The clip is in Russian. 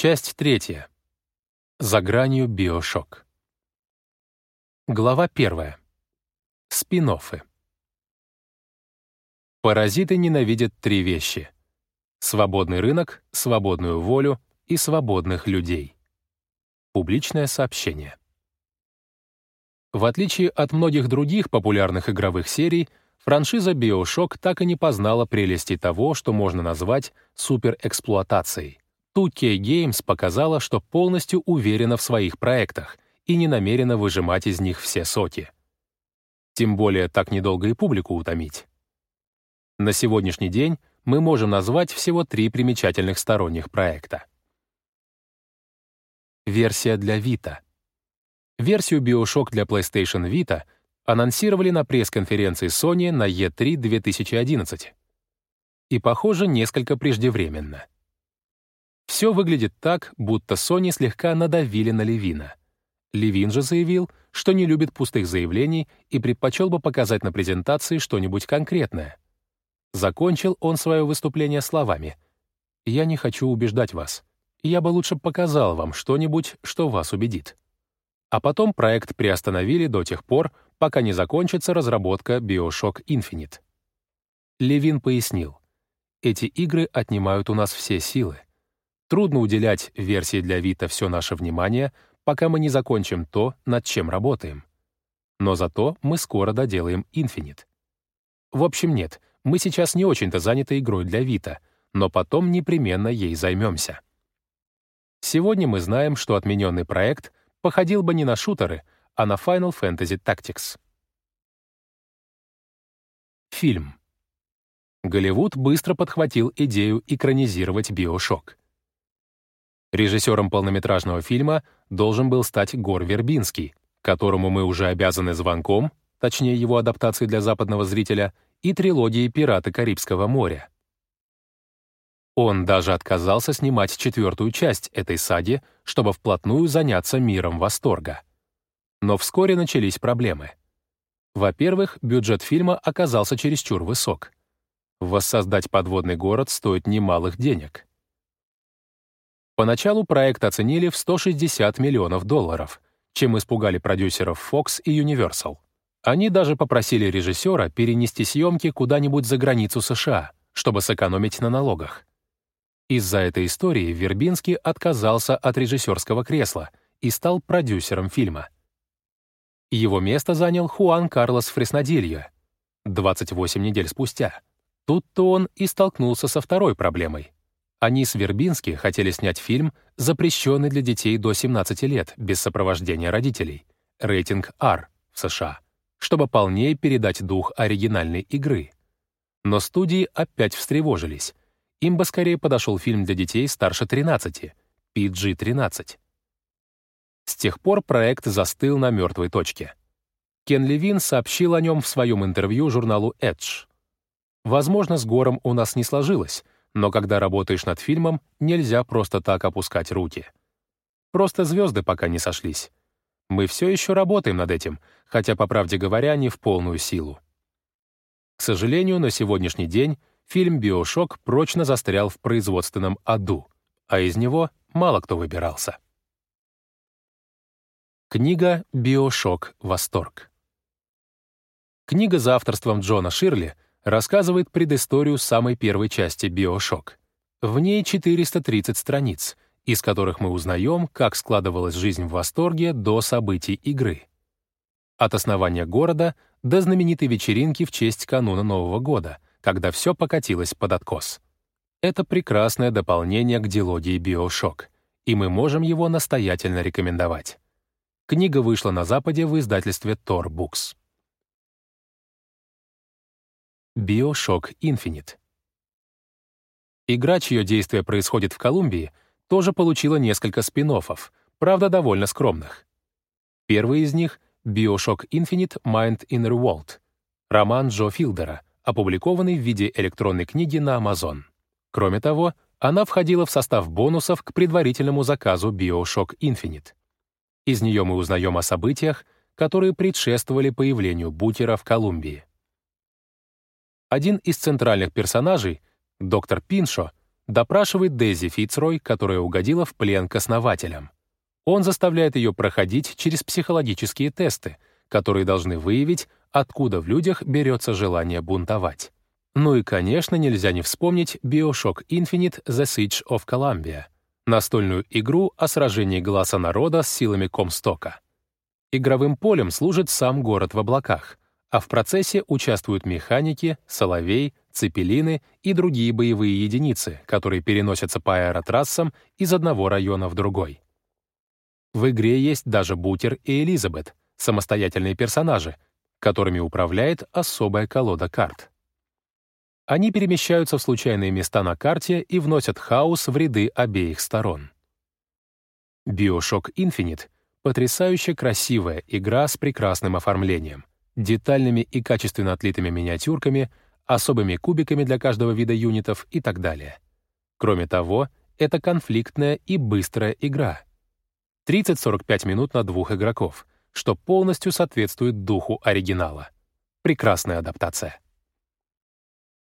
Часть третья. За гранью биошок. Глава первая. Спин-оффы. Паразиты ненавидят три вещи. Свободный рынок, свободную волю и свободных людей. Публичное сообщение. В отличие от многих других популярных игровых серий, франшиза BioShock так и не познала прелести того, что можно назвать суперэксплуатацией. 2K Games показала, что полностью уверена в своих проектах и не намерена выжимать из них все соки. Тем более так недолго и публику утомить. На сегодняшний день мы можем назвать всего три примечательных сторонних проекта. Версия для Vita. Версию BioShock для PlayStation Vita анонсировали на пресс-конференции Sony на E3 2011. И, похоже, несколько преждевременно. Все выглядит так, будто Sony слегка надавили на Левина. Левин же заявил, что не любит пустых заявлений и предпочел бы показать на презентации что-нибудь конкретное. Закончил он свое выступление словами «Я не хочу убеждать вас. Я бы лучше показал вам что-нибудь, что вас убедит». А потом проект приостановили до тех пор, пока не закончится разработка BioShock Infinite. Левин пояснил, «Эти игры отнимают у нас все силы. Трудно уделять версии для Вита все наше внимание, пока мы не закончим то, над чем работаем. Но зато мы скоро доделаем Infinite. В общем, нет, мы сейчас не очень-то заняты игрой для Вита, но потом непременно ей займемся. Сегодня мы знаем, что отмененный проект походил бы не на шутеры, а на Final Fantasy Tactics. Фильм. Голливуд быстро подхватил идею экранизировать «Биошок». Режиссером полнометражного фильма должен был стать Гор Вербинский, которому мы уже обязаны звонком, точнее его адаптацией для западного зрителя, и трилогией «Пираты Карибского моря». Он даже отказался снимать четвертую часть этой саги, чтобы вплотную заняться миром восторга. Но вскоре начались проблемы. Во-первых, бюджет фильма оказался чересчур высок. Воссоздать подводный город стоит немалых денег. Поначалу проект оценили в 160 миллионов долларов, чем испугали продюсеров Fox и Universal. Они даже попросили режиссера перенести съемки куда-нибудь за границу США, чтобы сэкономить на налогах. Из-за этой истории Вербинский отказался от режиссерского кресла и стал продюсером фильма. Его место занял Хуан Карлос Фреснадильо 28 недель спустя. Тут-то он и столкнулся со второй проблемой — они с Вербински хотели снять фильм, запрещенный для детей до 17 лет, без сопровождения родителей, рейтинг R в США, чтобы полнее передать дух оригинальной игры. Но студии опять встревожились. Им бы скорее подошел фильм для детей старше 13, PG-13. С тех пор проект застыл на мертвой точке. Кен Левин сообщил о нем в своем интервью журналу Edge. «Возможно, с Гором у нас не сложилось», но когда работаешь над фильмом, нельзя просто так опускать руки. Просто звезды пока не сошлись. Мы все еще работаем над этим, хотя, по правде говоря, не в полную силу. К сожалению, на сегодняшний день фильм «Биошок» прочно застрял в производственном аду, а из него мало кто выбирался. Книга «Биошок. Восторг». Книга за авторством Джона Ширли — рассказывает предысторию самой первой части «Биошок». В ней 430 страниц, из которых мы узнаем, как складывалась жизнь в восторге до событий игры. От основания города до знаменитой вечеринки в честь кануна Нового года, когда все покатилось под откос. Это прекрасное дополнение к дилогии «Биошок», и мы можем его настоятельно рекомендовать. Книга вышла на Западе в издательстве Tor Books. Bioshock Infinite. Игра, чье действие происходит в Колумбии, тоже получила несколько спин правда, довольно скромных. Первый из них — Bioshock Infinite Mind Inner World, роман Джо Филдера, опубликованный в виде электронной книги на Amazon. Кроме того, она входила в состав бонусов к предварительному заказу Bioshock Infinite. Из нее мы узнаем о событиях, которые предшествовали появлению Бутера в Колумбии. Один из центральных персонажей, доктор Пиншо, допрашивает Дейзи Фицрой, которая угодила в плен к основателям. Он заставляет ее проходить через психологические тесты, которые должны выявить, откуда в людях берется желание бунтовать. Ну и, конечно, нельзя не вспомнить Bioshock Infinite The Siege of Columbia, настольную игру о сражении глаза народа с силами Комстока. Игровым полем служит сам город в облаках, а в процессе участвуют механики, соловей, цепелины и другие боевые единицы, которые переносятся по аэротрассам из одного района в другой. В игре есть даже Бутер и Элизабет, самостоятельные персонажи, которыми управляет особая колода карт. Они перемещаются в случайные места на карте и вносят хаос в ряды обеих сторон. Bioshock Infinite — потрясающе красивая игра с прекрасным оформлением, детальными и качественно отлитыми миниатюрками, особыми кубиками для каждого вида юнитов и так далее. Кроме того, это конфликтная и быстрая игра. 30-45 минут на двух игроков, что полностью соответствует духу оригинала. Прекрасная адаптация.